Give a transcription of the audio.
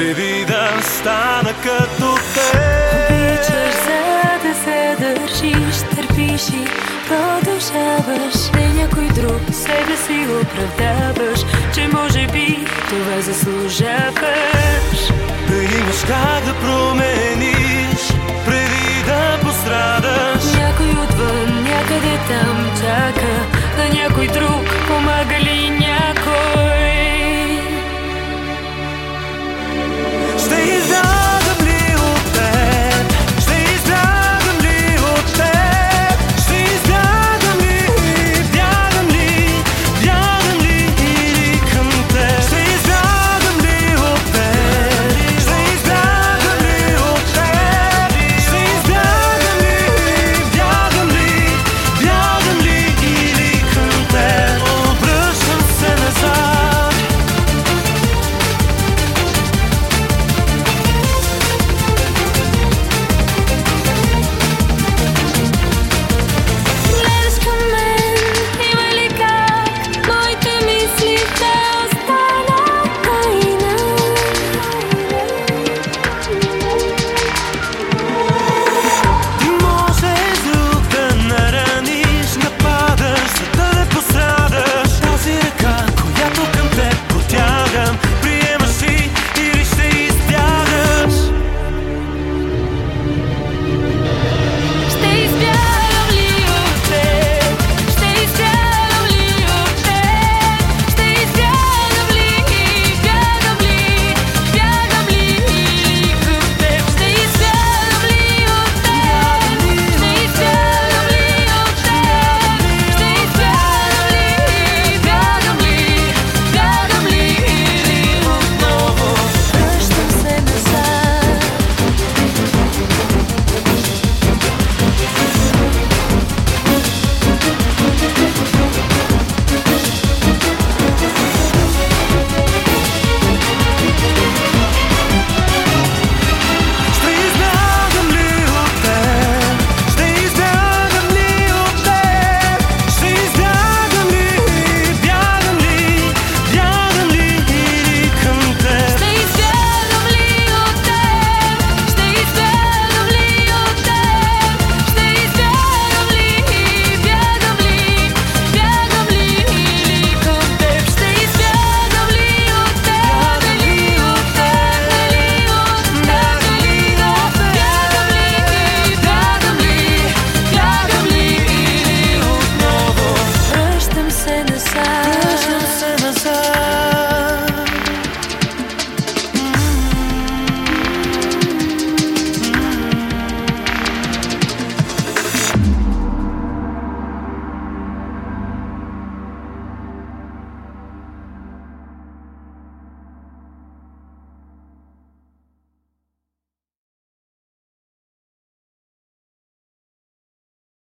преди да стана като те. Обичаш за да се държиш, търпиш и продължаваш. Не някой друг себе си оправдаваш, че може би това заслужаваш. Да имаш как